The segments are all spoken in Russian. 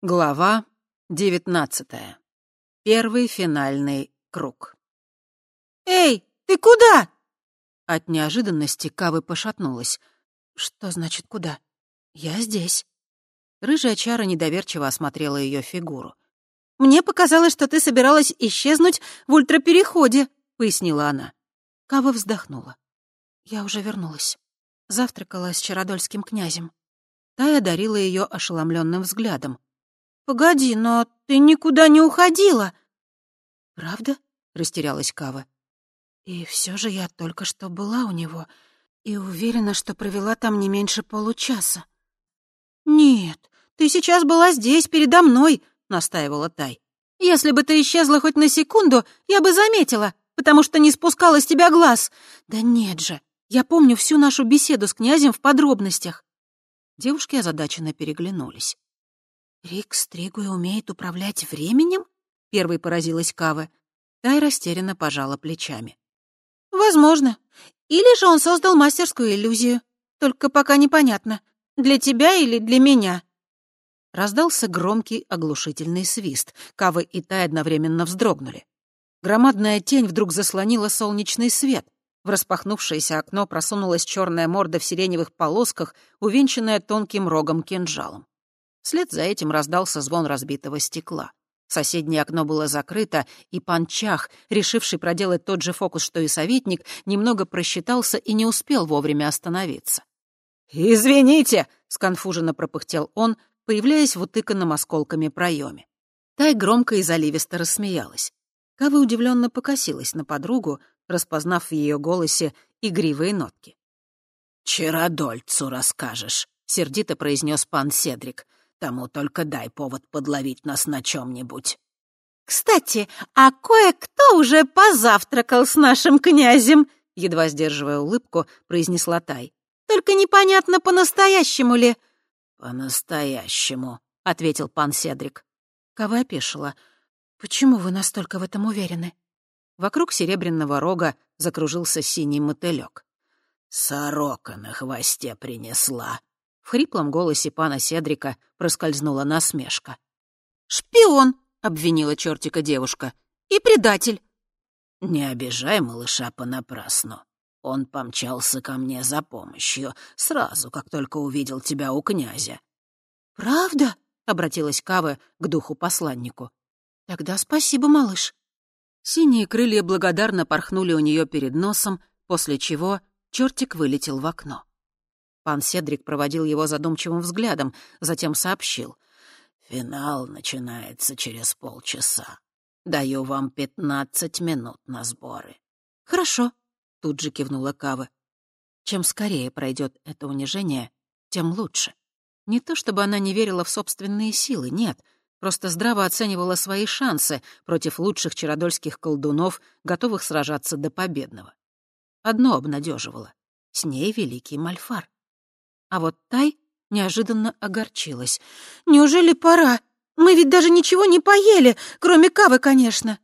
Глава девятнадцатая. Первый финальный круг. «Эй, ты куда?» От неожиданности Кавы пошатнулась. «Что значит куда? Я здесь». Рыжая чара недоверчиво осмотрела ее фигуру. «Мне показалось, что ты собиралась исчезнуть в ультрапереходе», — пояснила она. Кава вздохнула. «Я уже вернулась. Завтракала с Чародольским князем». Тая одарила ее ошеломленным взглядом. «Погоди, но ты никуда не уходила!» «Правда?» — растерялась Кава. «И все же я только что была у него и уверена, что провела там не меньше получаса». «Нет, ты сейчас была здесь, передо мной», — настаивала Тай. «Если бы ты исчезла хоть на секунду, я бы заметила, потому что не спускала с тебя глаз». «Да нет же, я помню всю нашу беседу с князем в подробностях». Девушки озадаченно переглянулись. «Рик Стригуй умеет управлять временем?» — первой поразилась Кава. Тай растерянно пожала плечами. «Возможно. Или же он создал мастерскую иллюзию. Только пока непонятно, для тебя или для меня». Раздался громкий оглушительный свист. Кава и Тай одновременно вздрогнули. Громадная тень вдруг заслонила солнечный свет. В распахнувшееся окно просунулась черная морда в сиреневых полосках, увенчанная тонким рогом кинжалом. Вслед за этим раздался звон разбитого стекла. Соседнее окно было закрыто, и пан Чах, решивший проделать тот же фокус, что и советник, немного просчитался и не успел вовремя остановиться. «Извините!» — сконфуженно пропыхтел он, появляясь в утыканном осколками проеме. Тай громко и заливисто рассмеялась. Кава удивленно покосилась на подругу, распознав в ее голосе игривые нотки. «Чародольцу расскажешь», — сердито произнес пан Седрик. Тому только дай повод подловить нас на чем-нибудь. «Кстати, а кое-кто уже позавтракал с нашим князем», едва сдерживая улыбку, произнесла Тай. «Только непонятно, по-настоящему ли». «По-настоящему», — ответил пан Седрик. Кава опешила. «Почему вы настолько в этом уверены?» Вокруг серебряного рога закружился синий мотылек. «Сорока на хвосте принесла», в хриплом голосе пана Седрика проскользнула насмешка. «Шпион!» — обвинила чертика девушка. «И предатель!» «Не обижай малыша понапрасну. Он помчался ко мне за помощью, сразу, как только увидел тебя у князя». «Правда?» — обратилась Кава к духу-посланнику. «Тогда спасибо, малыш». Синие крылья благодарно порхнули у нее перед носом, после чего чертик вылетел в окно. Пан Седрик проводил его задумчивым взглядом, затем сообщил. «Финал начинается через полчаса. Даю вам пятнадцать минут на сборы». «Хорошо», — тут же кивнула Кава. Чем скорее пройдет это унижение, тем лучше. Не то чтобы она не верила в собственные силы, нет, просто здраво оценивала свои шансы против лучших чародольских колдунов, готовых сражаться до победного. Одно обнадеживало — с ней великий Мальфар. А вот Тай неожиданно огорчилась. «Неужели пора? Мы ведь даже ничего не поели, кроме кавы, конечно».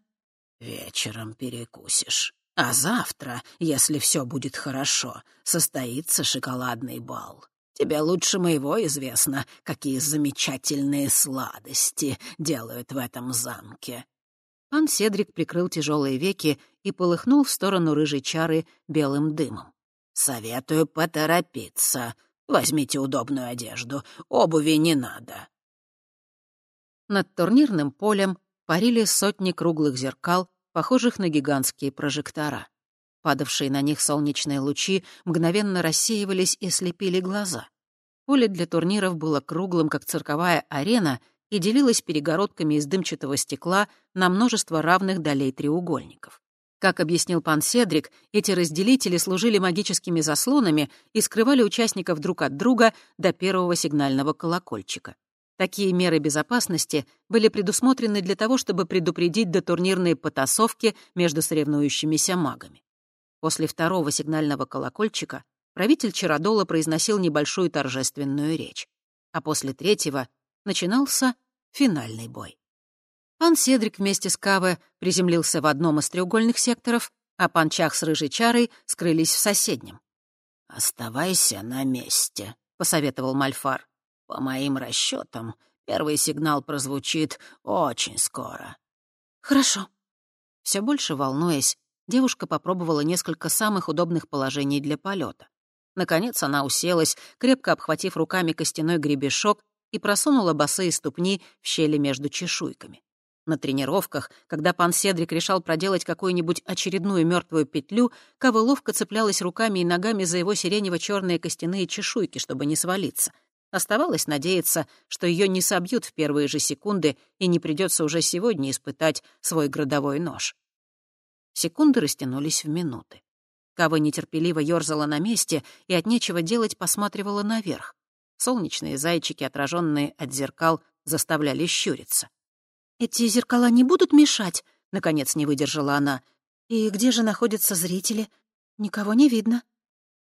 «Вечером перекусишь. А завтра, если все будет хорошо, состоится шоколадный бал. Тебе лучше моего известно, какие замечательные сладости делают в этом замке». Пан Седрик прикрыл тяжелые веки и полыхнул в сторону рыжей чары белым дымом. «Советую поторопиться. Возьмите удобную одежду, обуви не надо». Над турнирным полем парили сотни круглых зеркал, похожих на гигантские прожектора. Падавшие на них солнечные лучи мгновенно рассеивались и слепили глаза. Поле для турниров было круглым, как цирковая арена, и делилось перегородками из дымчатого стекла на множество равных долей треугольников. Как объяснил пан Седрик, эти разделители служили магическими заслонами и скрывали участников друг от друга до первого сигнального колокольчика. Такие меры безопасности были предусмотрены для того, чтобы предупредить дотурнирные потасовки между соревнующимися магами. После второго сигнального колокольчика правитель Чародола произносил небольшую торжественную речь, а после третьего начинался финальный бой. Пан Седрик вместе с Каве приземлился в одном из треугольных секторов, а пан Чах с рыжей чарой скрылись в соседнем. «Оставайся на месте», — посоветовал Мальфар. «По моим расчетам, Первый сигнал прозвучит очень скоро». «Хорошо». Все больше волнуясь, девушка попробовала несколько самых удобных положений для полета. Наконец она уселась, крепко обхватив руками костяной гребешок и просунула босые ступни в щели между чешуйками. На тренировках, когда пан Седрик решал проделать какую-нибудь очередную мертвую петлю, Кава ловко цеплялась руками и ногами за его сиренево-черные костяные чешуйки, чтобы не свалиться. Оставалось надеяться, что ее не собьют в первые же секунды и не придется уже сегодня испытать свой градовой нож. Секунды растянулись в минуты. Кава нетерпеливо ёрзала на месте и от нечего делать посматривала наверх. Солнечные зайчики, отраженные от зеркал, заставляли щуриться. «Эти зеркала не будут мешать?» — наконец не выдержала она. «И где же находятся зрители? Никого не видно».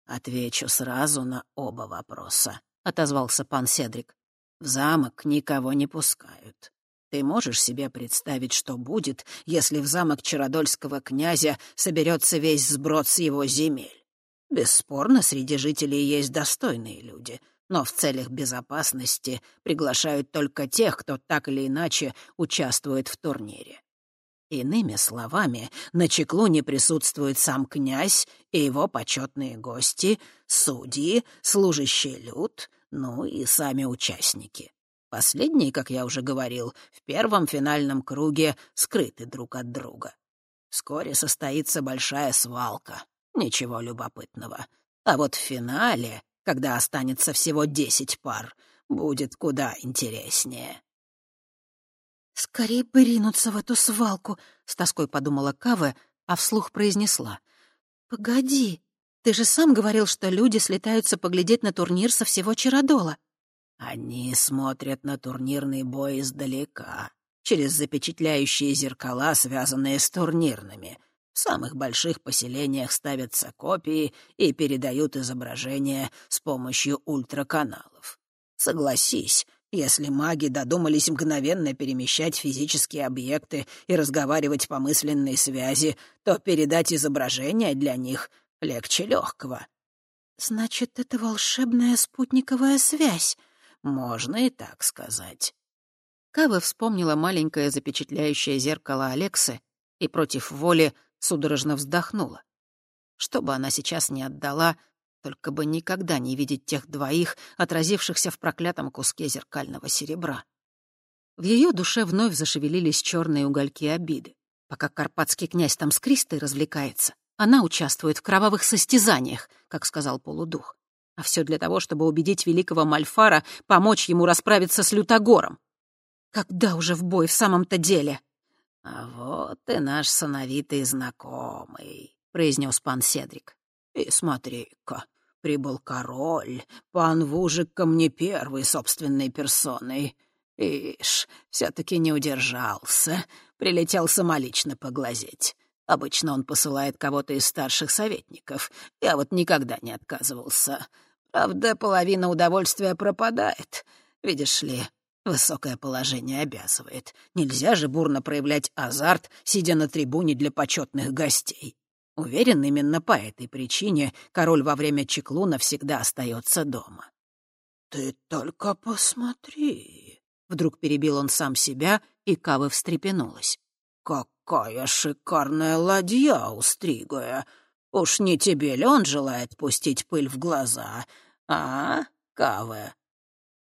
«Отвечу сразу на оба вопроса», — отозвался пан Седрик. «В замок никого не пускают. Ты можешь себе представить, что будет, если в замок Чародольского князя соберется весь сброд с его земель? Бесспорно, среди жителей есть достойные люди — но в целях безопасности приглашают только тех, кто так или иначе участвует в турнире. Иными словами, на Чеклуне присутствует сам князь и его почетные гости, судьи, служащий люд, ну и сами участники. Последние, как я уже говорил, в первом финальном круге скрыты друг от друга. Вскоре состоится большая свалка. Ничего любопытного. А вот в финале когда останется всего десять пар. Будет куда интереснее». «Скорее бы ринуться в эту свалку», — с тоской подумала Каве, а вслух произнесла. «Погоди, ты же сам говорил, что люди слетаются поглядеть на турнир со всего Чародола». «Они смотрят на турнирный бой издалека, через запечатляющие зеркала, связанные с турнирными. В самых больших поселениях ставятся копии и передают изображения с помощью ультраканалов. Согласись, если маги додумались мгновенно перемещать физические объекты и разговаривать по мысленной связи, то передать изображение для них легче легкого. «Значит, это волшебная спутниковая связь?» «Можно и так сказать». Кава вспомнила маленькое запечатляющее зеркало Алексы и против воли судорожно вздохнула. Что бы она сейчас не отдала, только бы никогда не видеть тех двоих, отразившихся в проклятом куске зеркального серебра. В ее душе вновь зашевелились черные угольки обиды. Пока карпатский князь там с Кристой развлекается, она участвует в кровавых состязаниях, как сказал полудух. А все для того, чтобы убедить великого Мальфара помочь ему расправиться с Лютогором. Когда уже в бой в самом-то деле? «А вот и наш сыновитый знакомый», — произнес пан Седрик. «И смотри-ка, прибыл король, пан Вужик ко мне первой собственной персоной. Ишь, все-таки не удержался, прилетел самолично поглазеть. Обычно он посылает кого-то из старших советников. Я вот никогда не отказывался. Правда, половина удовольствия пропадает. Видишь ли, Высокое положение обязывает. Нельзя же бурно проявлять азарт, сидя на трибуне для почетных гостей. Уверен, именно по этой причине король во время чеклуна всегда остается дома. «Ты только посмотри!» Вдруг перебил он сам себя, и Кава встрепенулась. «Какая шикарная ладья устригая! Уж не тебе ли он желает пустить пыль в глаза, а, Каве?»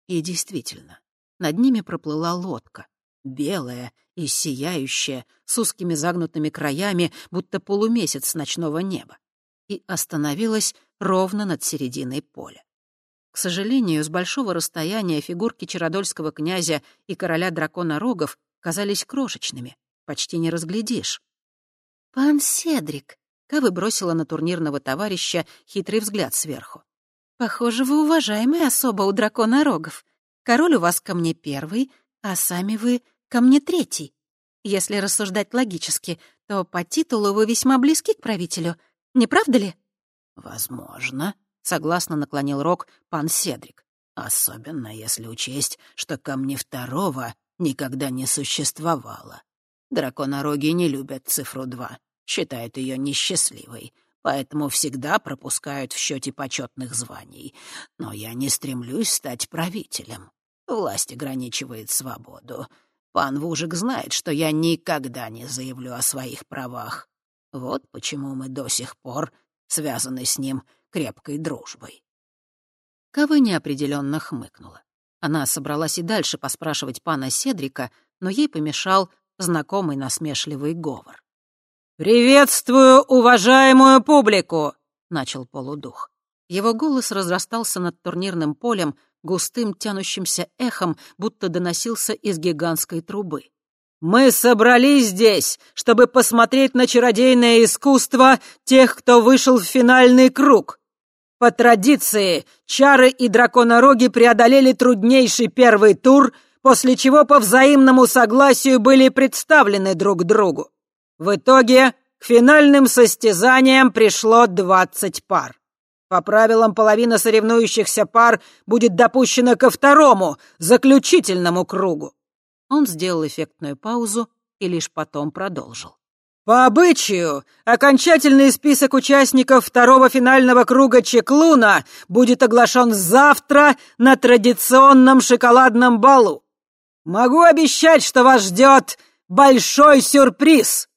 И действительно, над ними проплыла лодка, белая и сияющая, с узкими загнутыми краями, будто полумесяц с ночного неба, и остановилась ровно над серединой поля. К сожалению, с большого расстояния фигурки Чародольского князя и короля дракона Рогов казались крошечными, почти не разглядишь. «Пан Седрик», — Кавы бросила на турнирного товарища хитрый взгляд сверху. «Похоже, вы уважаемая особа у дракона Рогов. Король у вас ко мне первый, а сами вы ко мне третий. Если рассуждать логически, то по титулу вы весьма близки к правителю, не правда ли?» «Возможно», — согласно наклонил рог пан Седрик. «Особенно если учесть, что ко мне второго никогда не существовало. Драконороги не любят цифру два, считают ее несчастливой, поэтому всегда пропускают в счете почетных званий. Но я не стремлюсь стать правителем. Власть ограничивает свободу. Пан Вужик знает, что я никогда не заявлю о своих правах. Вот почему мы до сих пор связаны с ним крепкой дружбой». Кава неопределенно хмыкнула. Она собралась и дальше поспрашивать пана Седрика, но ей помешал знакомый насмешливый говор. «Приветствую уважаемую публику!» — начал полудух. Его голос разрастался над турнирным полем густым тянущимся эхом, будто доносился из гигантской трубы. «Мы собрались здесь, чтобы посмотреть на чародейное искусство тех, кто вышел в финальный круг. По традиции, чары и драконороги преодолели труднейший первый тур, после чего по взаимному согласию были представлены друг другу. В итоге к финальным состязаниям пришло двадцать пар. По правилам, половина соревнующихся пар будет допущена ко второму, заключительному кругу. Он сделал эффектную паузу и лишь потом продолжил. По обычаю, окончательный список участников второго финального круга Чеклуна будет оглашен завтра на традиционном шоколадном балу. Могу обещать, что вас ждет большой сюрприз.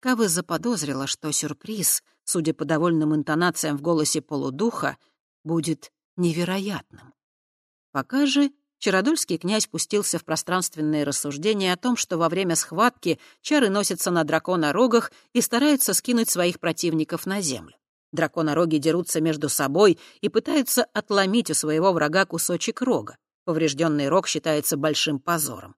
Кавы заподозрила, что сюрприз судя по довольным интонациям в голосе полудуха, будет невероятным. Пока же Чародольский князь пустился в пространственные рассуждения о том, что во время схватки чары носятся на драконорогах и стараются скинуть своих противников на землю. Драконороги дерутся между собой и пытаются отломить у своего врага кусочек рога. Поврежденный рог считается большим позором.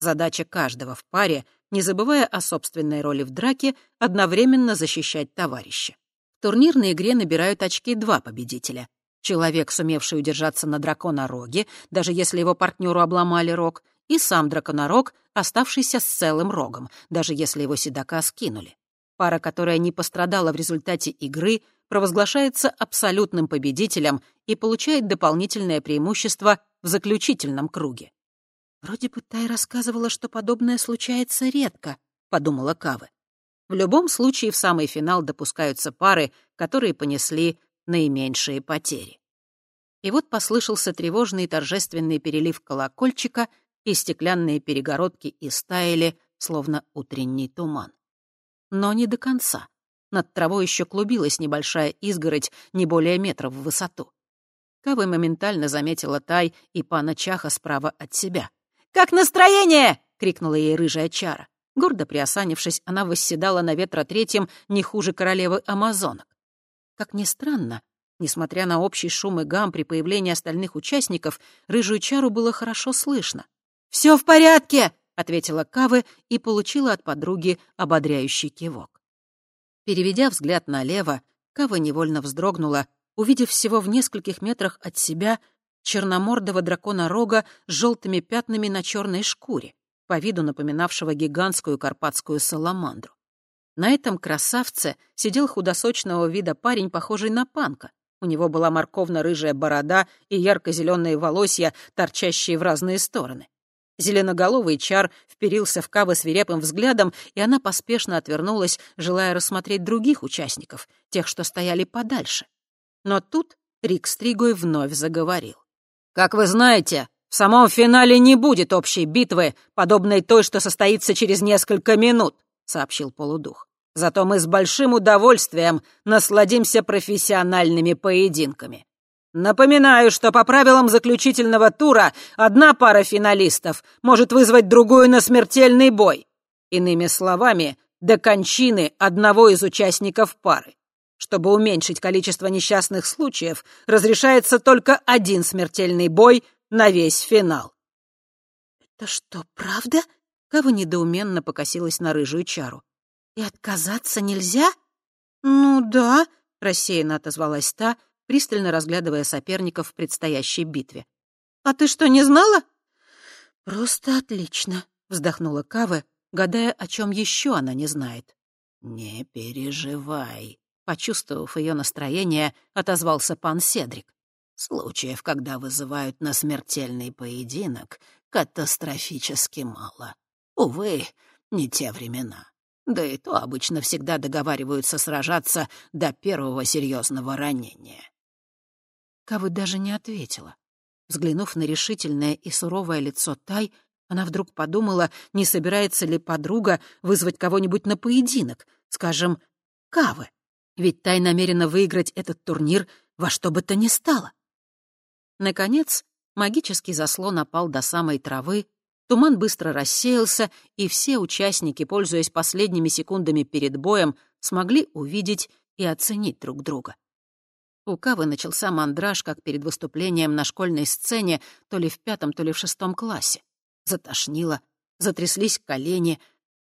Задача каждого в паре не забывая о собственной роли в драке, одновременно защищать товарища. В турнирной игре набирают очки два победителя. Человек, сумевший удержаться на драконороге, даже если его партнеру обломали рог, и сам драконорог, оставшийся с целым рогом, даже если его седока скинули. Пара, которая не пострадала в результате игры, провозглашается абсолютным победителем и получает дополнительное преимущество в заключительном круге. «Вроде бы Тай рассказывала, что подобное случается редко», — подумала Кавы. В любом случае в самый финал допускаются пары, которые понесли наименьшие потери. И вот послышался тревожный торжественный перелив колокольчика, и стеклянные перегородки истаяли, словно утренний туман. Но не до конца. Над травой еще клубилась небольшая изгородь, не более метра в высоту. Кавы моментально заметила Тай и пана Чаха справа от себя. «Как настроение?» — крикнула ей рыжая чара. Гордо приосанившись, она восседала на ветра третьем не хуже королевы амазонок. Как ни странно, несмотря на общий шум и гам при появлении остальных участников, рыжую чару было хорошо слышно. «Все в порядке!» — ответила Кавы и получила от подруги ободряющий кивок. Переведя взгляд налево, Кава невольно вздрогнула, увидев всего в нескольких метрах от себя черномордого дракона-рога с желтыми пятнами на черной шкуре, по виду напоминавшего гигантскую карпатскую саламандру. На этом красавце сидел худосочного вида парень, похожий на панка. У него была морковно-рыжая борода и ярко-зеленые волосья, торчащие в разные стороны. Зеленоголовый чар вперился в Кавы свирепым взглядом, и она поспешно отвернулась, желая рассмотреть других участников, тех, что стояли подальше. Но тут Рик Стригой вновь заговорил. Как вы знаете, в самом финале не будет общей битвы, подобной той, что состоится через несколько минут, сообщил полудух. Зато мы с большим удовольствием насладимся профессиональными поединками. Напоминаю, что по правилам заключительного тура одна пара финалистов может вызвать другую на смертельный бой. Иными словами, до кончины одного из участников пары. Чтобы уменьшить количество несчастных случаев, разрешается только один смертельный бой на весь финал. «Это что, правда?» Кава недоуменно покосилась на рыжую чару. «И отказаться нельзя?» «Ну да», — рассеянно отозвалась та, пристально разглядывая соперников в предстоящей битве. «А ты что, не знала?» «Просто отлично», — вздохнула Кава, гадая, о чем еще она не знает. «Не переживай», Почувствовав ее настроение, отозвался пан Седрик. «Случаев, когда вызывают на смертельный поединок, катастрофически мало. Увы, не те времена. Да и то обычно всегда договариваются сражаться до первого серьезного ранения». Кавы даже не ответила. Взглянув на решительное и суровое лицо Тай, она вдруг подумала, не собирается ли подруга вызвать кого-нибудь на поединок, скажем, Кавы. Ведь Тай намерена выиграть этот турнир во что бы то ни стало. Наконец, магический заслон опал до самой травы, туман быстро рассеялся, и все участники, пользуясь последними секундами перед боем, смогли увидеть и оценить друг друга. У Кавы начался мандраж, как перед выступлением на школьной сцене, то ли в пятом, то ли в шестом классе. Затошнило, затряслись колени,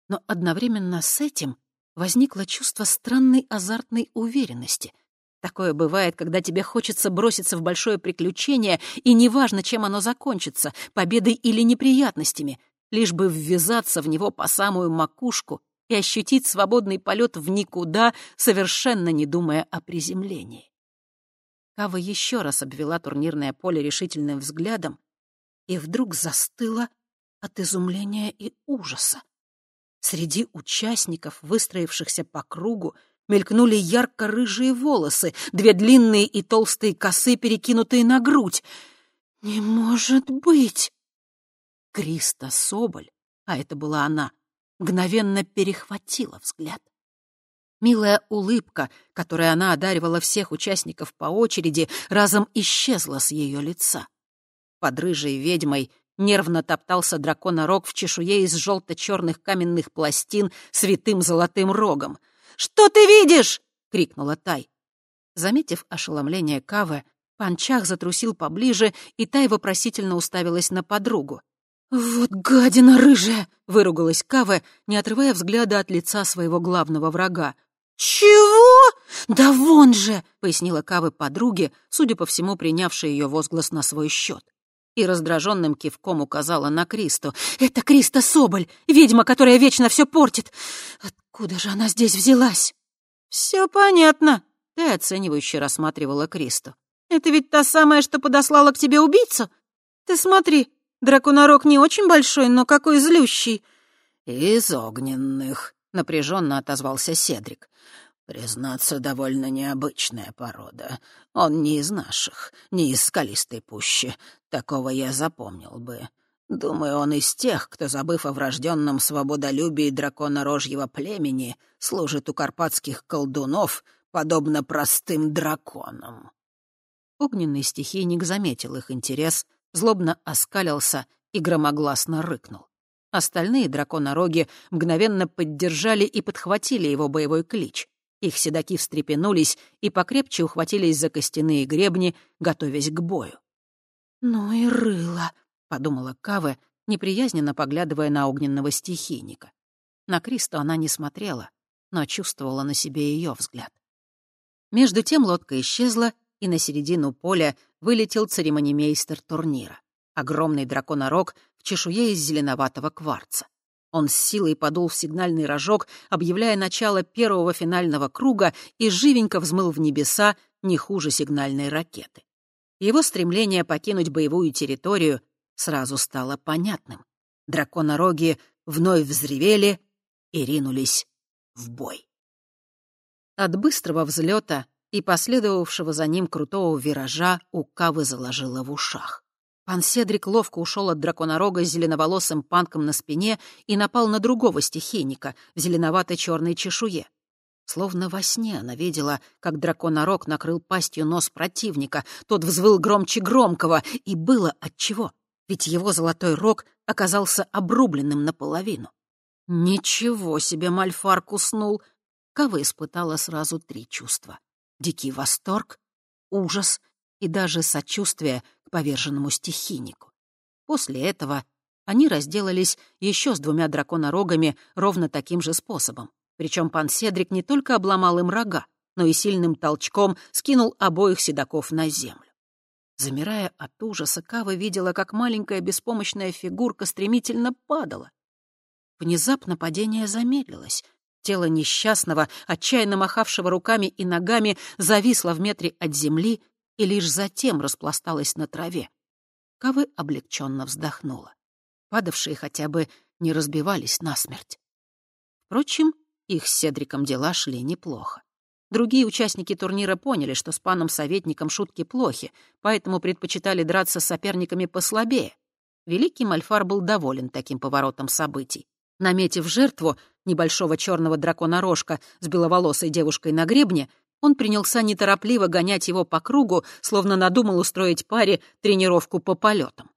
но одновременно с этим возникло чувство странной азартной уверенности. Такое бывает, когда тебе хочется броситься в большое приключение, и неважно, чем оно закончится, победой или неприятностями, лишь бы ввязаться в него по самую макушку и ощутить свободный полет в никуда, совершенно не думая о приземлении. Кава еще раз обвела турнирное поле решительным взглядом и вдруг застыла от изумления и ужаса. Среди участников, выстроившихся по кругу, мелькнули ярко-рыжие волосы, две длинные и толстые косы, перекинутые на грудь. «Не может быть!» Криста Соболь, а это была она, мгновенно перехватила взгляд. Милая улыбка, которой она одаривала всех участников по очереди, разом исчезла с ее лица. Под рыжей ведьмой нервно топтался драконорог в чешуе из желто-черных каменных пластин с витым золотым рогом. «Что ты видишь?» — крикнула Тай. Заметив ошеломление Кавы, Панчах затрусил поближе, и Тай вопросительно уставилась на подругу. «Вот гадина рыжая!» — выругалась Кава, не отрывая взгляда от лица своего главного врага. «Чего? Да вон же!» — пояснила Кавы подруге, судя по всему, принявшей ее возглас на свой счет. И раздраженным кивком указала на Кристу. «Это Криста Соболь, ведьма, которая вечно все портит. Откуда же она здесь взялась?» «Все понятно», — ты оценивающе рассматривала Кристу. «Это ведь та самая, что подослала к тебе убийцу? Ты смотри, драконорог не очень большой, но какой злющий». «Из огненных», — напряженно отозвался Седрик. «Признаться, довольно необычная порода. Он не из наших, не из скалистой пущи. Такого я запомнил бы. Думаю, он из тех, кто, забыв о врожденном свободолюбии дракона рожьего племени, служит у карпатских колдунов, подобно простым драконам». Огненный стихийник заметил их интерес, злобно оскалился и громогласно рыкнул. Остальные драконороги мгновенно поддержали и подхватили его боевой клич. Их седаки встрепенулись и покрепче ухватились за костяные гребни, готовясь к бою. «Ну и рыло», — подумала Каве, неприязненно поглядывая на огненного стихийника. На Кристо она не смотрела, но чувствовала на себе ее взгляд. Между тем лодка исчезла, и на середину поля вылетел церемонимейстер турнира. Огромный драконорог в чешуе из зеленоватого кварца. Он с силой подул в сигнальный рожок, объявляя начало первого финального круга и живенько взмыл в небеса не хуже сигнальной ракеты. Его стремление покинуть боевую территорию сразу стало понятным. Драконороги вновь взревели и ринулись в бой. От быстрого взлета и последовавшего за ним крутого виража у Кавы заложило в ушах. Пан Седрик ловко ушел от драконорога с зеленоволосым панком на спине и напал на другого стихийника в зеленовато-черной чешуе. Словно во сне она видела, как драконорог накрыл пастью нос противника, тот взвыл громче громкого, и было отчего, ведь его золотой рог оказался обрубленным наполовину. Ничего себе Мальфар куснул! Кава испытала сразу три чувства — дикий восторг, ужас и даже сочувствие к поверженному стихийнику. После этого они разделались еще с двумя драконорогами ровно таким же способом. Причем пан Седрик не только обломал им рога, но и сильным толчком скинул обоих седаков на землю. Замирая от ужаса, Кава видела, как маленькая беспомощная фигурка стремительно падала. Внезапно падение замедлилось. Тело несчастного, отчаянно махавшего руками и ногами, зависло в метре от земли и лишь затем распласталась на траве. Кавы облегченно вздохнула. Падавшие хотя бы не разбивались насмерть. Впрочем, их с Седриком дела шли неплохо. Другие участники турнира поняли, что с паном-советником шутки плохи, поэтому предпочитали драться с соперниками послабее. Великий Мальфар был доволен таким поворотом событий. Наметив жертву, небольшого черного дракона-рожка с беловолосой девушкой на гребне, он принялся неторопливо гонять его по кругу, словно надумал устроить паре тренировку по полетам.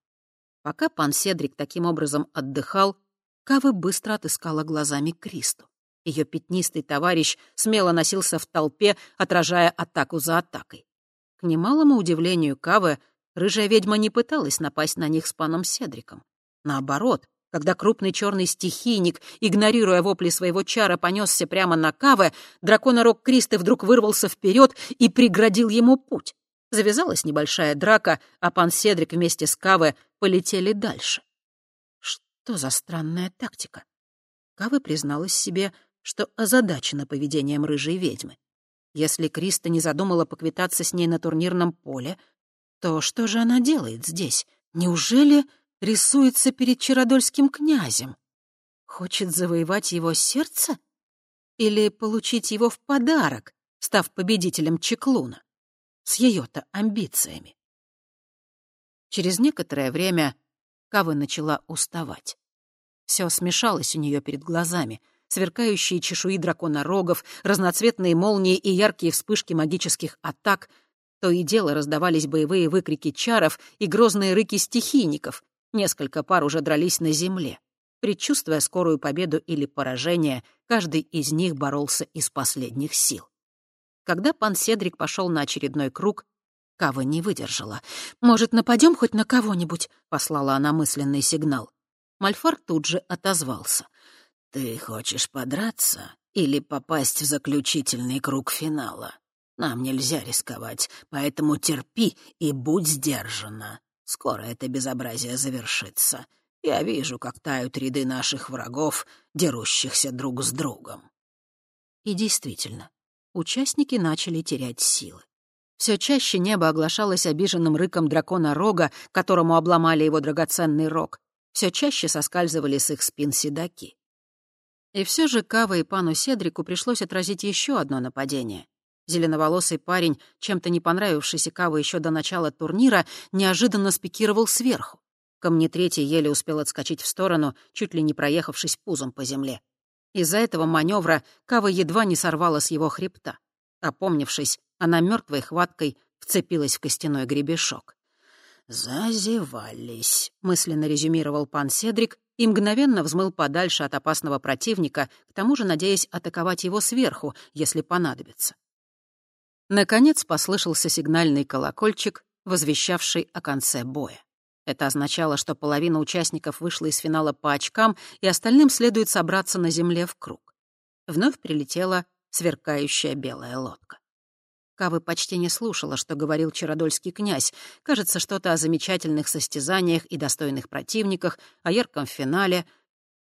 Пока пан Седрик таким образом отдыхал, Кавы быстро отыскала глазами Кристу. Ее пятнистый товарищ смело носился в толпе, отражая атаку за атакой. К немалому удивлению Кавы, рыжая ведьма не пыталась напасть на них с паном Седриком. Наоборот, когда крупный черный стихийник, игнорируя вопли своего чара, понесся прямо на Каве, драконорог Кристы вдруг вырвался вперед и преградил ему путь. Завязалась небольшая драка, а пан Седрик вместе с Каве полетели дальше. Что за странная тактика? Каве призналась себе, что озадачена поведением рыжей ведьмы. Если Криста не задумала поквитаться с ней на турнирном поле, то что же она делает здесь? Неужели рисуется перед Чародольским князем? Хочет завоевать его сердце? Или получить его в подарок, став победителем Чеклуна? С ее-то амбициями. Через некоторое время Кава начала уставать. Все смешалось у нее перед глазами — сверкающие чешуи дракона рогов, разноцветные молнии и яркие вспышки магических атак. То и дело раздавались боевые выкрики чаров и грозные рыки стихийников. Несколько пар уже дрались на земле. Предчувствуя скорую победу или поражение, каждый из них боролся из последних сил. Когда пан Седрик пошел на очередной круг, Кава не выдержала. «Может, нападем хоть на кого-нибудь?» — послала она мысленный сигнал. Мальфар тут же отозвался. «Ты хочешь подраться или попасть в заключительный круг финала? Нам нельзя рисковать, поэтому терпи и будь сдержана. Скоро это безобразие завершится. Я вижу, как тают ряды наших врагов, дерущихся друг с другом». И действительно, участники начали терять силы. Все чаще небо оглашалось обиженным рыком дракона Рога, которому обломали его драгоценный рог. Все чаще соскальзывали с их спин седаки. И все же Кава и пану Седрику пришлось отразить еще одно нападение. Зеленоволосый парень, чем-то не понравившийся Кава еще до начала турнира, неожиданно спикировал сверху. Камни третий еле успел отскочить в сторону, чуть ли не проехавшись пузом по земле. Из-за этого маневра Кава едва не сорвала с его хребта. Опомнившись, она мертвой хваткой вцепилась в костяной гребешок. «Зазевались», — мысленно резюмировал пан Седрик и мгновенно взмыл подальше от опасного противника, к тому же надеясь атаковать его сверху, если понадобится. Наконец послышался сигнальный колокольчик, возвещавший о конце боя. Это означало, что половина участников вышла из финала по очкам, и остальным следует собраться на земле в круг. Вновь прилетела сверкающая белая лодка. Кавы почти не слушала, что говорил Чародольский князь. Кажется, что-то о замечательных состязаниях и достойных противниках, о ярком финале.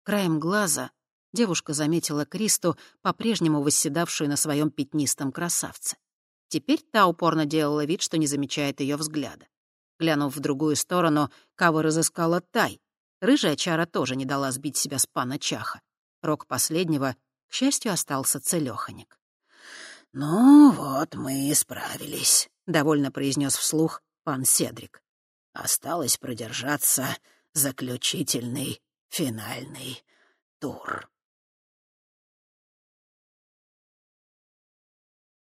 Краем глаза девушка заметила Кристу, по-прежнему восседавшую на своем пятнистом красавце. Теперь та упорно делала вид, что не замечает ее взгляда. Глянув в другую сторону, Кава разыскала Тай. Рыжая чара тоже не дала сбить себя с пана Чаха. Рок последнего, к счастью, остался целёхонек. «Ну вот, мы и справились», — довольно произнес вслух пан Седрик. «Осталось продержаться заключительный финальный тур».